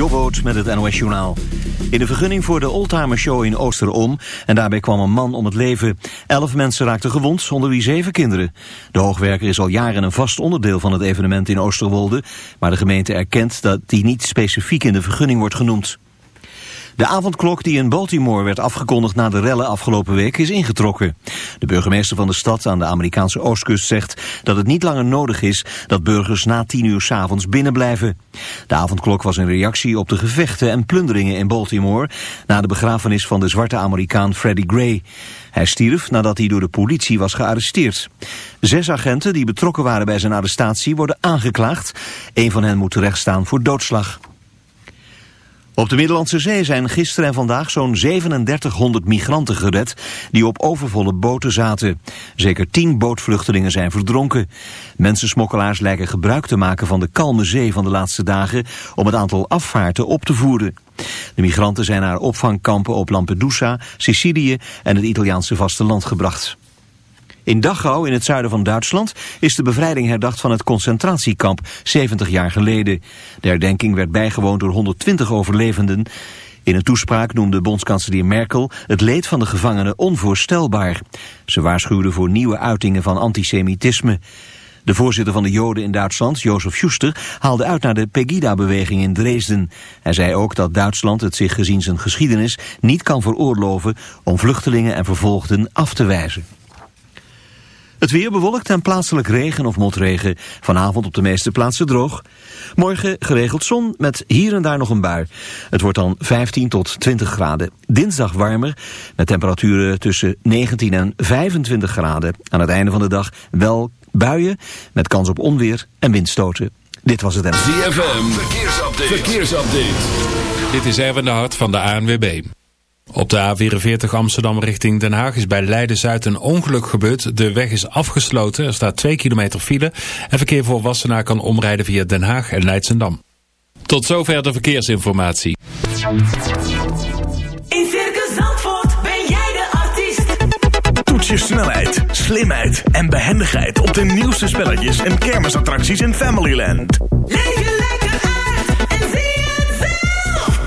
Jobboot met het NOS Journaal. In de vergunning voor de Oldtimer Show in Oosterom... en daarbij kwam een man om het leven. Elf mensen raakten gewond, onder wie zeven kinderen. De hoogwerker is al jaren een vast onderdeel van het evenement in Oosterwolde... maar de gemeente erkent dat die niet specifiek in de vergunning wordt genoemd. De avondklok die in Baltimore werd afgekondigd na de rellen afgelopen week is ingetrokken. De burgemeester van de stad aan de Amerikaanse oostkust zegt dat het niet langer nodig is dat burgers na tien uur s'avonds binnenblijven. De avondklok was een reactie op de gevechten en plunderingen in Baltimore na de begrafenis van de zwarte Amerikaan Freddie Gray. Hij stierf nadat hij door de politie was gearresteerd. Zes agenten die betrokken waren bij zijn arrestatie worden aangeklaagd. Een van hen moet terechtstaan voor doodslag. Op de Middellandse Zee zijn gisteren en vandaag zo'n 3700 migranten gered die op overvolle boten zaten. Zeker 10 bootvluchtelingen zijn verdronken. Mensensmokkelaars lijken gebruik te maken van de kalme zee van de laatste dagen om het aantal afvaarten op te voeren. De migranten zijn naar opvangkampen op Lampedusa, Sicilië en het Italiaanse vasteland gebracht. In Dachau, in het zuiden van Duitsland, is de bevrijding herdacht van het concentratiekamp 70 jaar geleden. De herdenking werd bijgewoond door 120 overlevenden. In een toespraak noemde bondskanselier Merkel het leed van de gevangenen onvoorstelbaar. Ze waarschuwde voor nieuwe uitingen van antisemitisme. De voorzitter van de Joden in Duitsland, Jozef Schuster, haalde uit naar de Pegida-beweging in Dresden. Hij zei ook dat Duitsland het zich gezien zijn geschiedenis niet kan veroorloven om vluchtelingen en vervolgden af te wijzen. Het weer bewolkt en plaatselijk regen of motregen. Vanavond op de meeste plaatsen droog. Morgen geregeld zon met hier en daar nog een bui. Het wordt dan 15 tot 20 graden. Dinsdag warmer met temperaturen tussen 19 en 25 graden. Aan het einde van de dag wel buien met kans op onweer en windstoten. Dit was het en... ZFM, verkeersupdate. verkeersupdate. Dit is Erwin de Hart van de ANWB. Op de A44 Amsterdam richting Den Haag is bij Leiden-Zuid een ongeluk gebeurd. De weg is afgesloten, er staat 2 kilometer file... en verkeer voor Wassenaar kan omrijden via Den Haag en Leidsendam. Tot zover de verkeersinformatie. In Circus Zandvoort ben jij de artiest. Toets je snelheid, slimheid en behendigheid... op de nieuwste spelletjes en kermisattracties in Familyland. Leef je lekker uit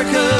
America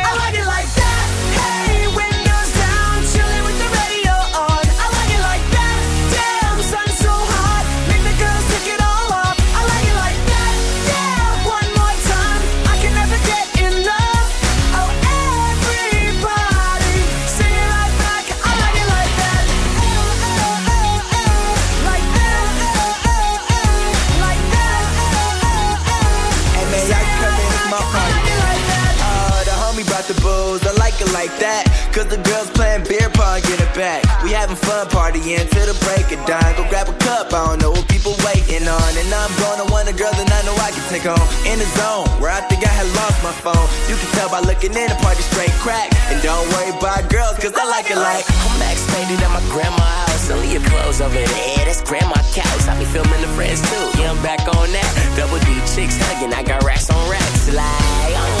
Cause the girls playing beer pong, get it back. We having fun partying till the break of dawn. Go grab a cup, I don't know what people waiting on. And I'm gonna want a girl that I know I can take home. In the zone, where I think I had lost my phone. You can tell by looking in, the party straight crack. And don't worry about girls, cause I like it like. I'm back faded at my grandma's house. Only your clothes over there, that's grandma couch. I be filming the friends too. Yeah, I'm back on that. Double D chicks hugging, I got racks on racks. Like, want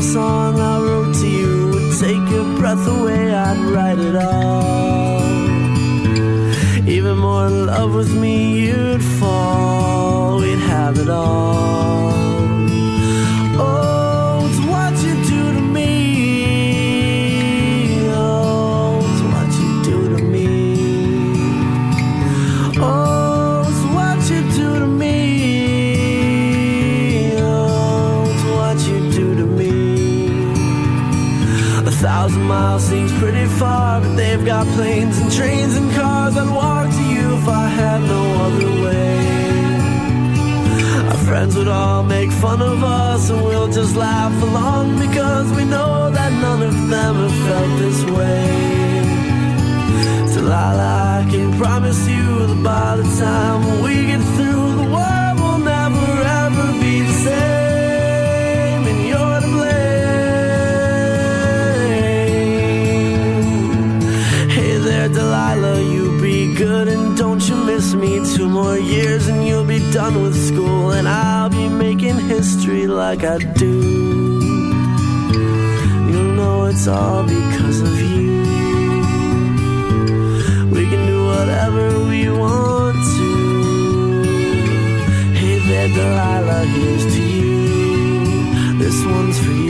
song it's all because of you. We can do whatever we want to. Hey there, Delilah, here's to you. This one's for you.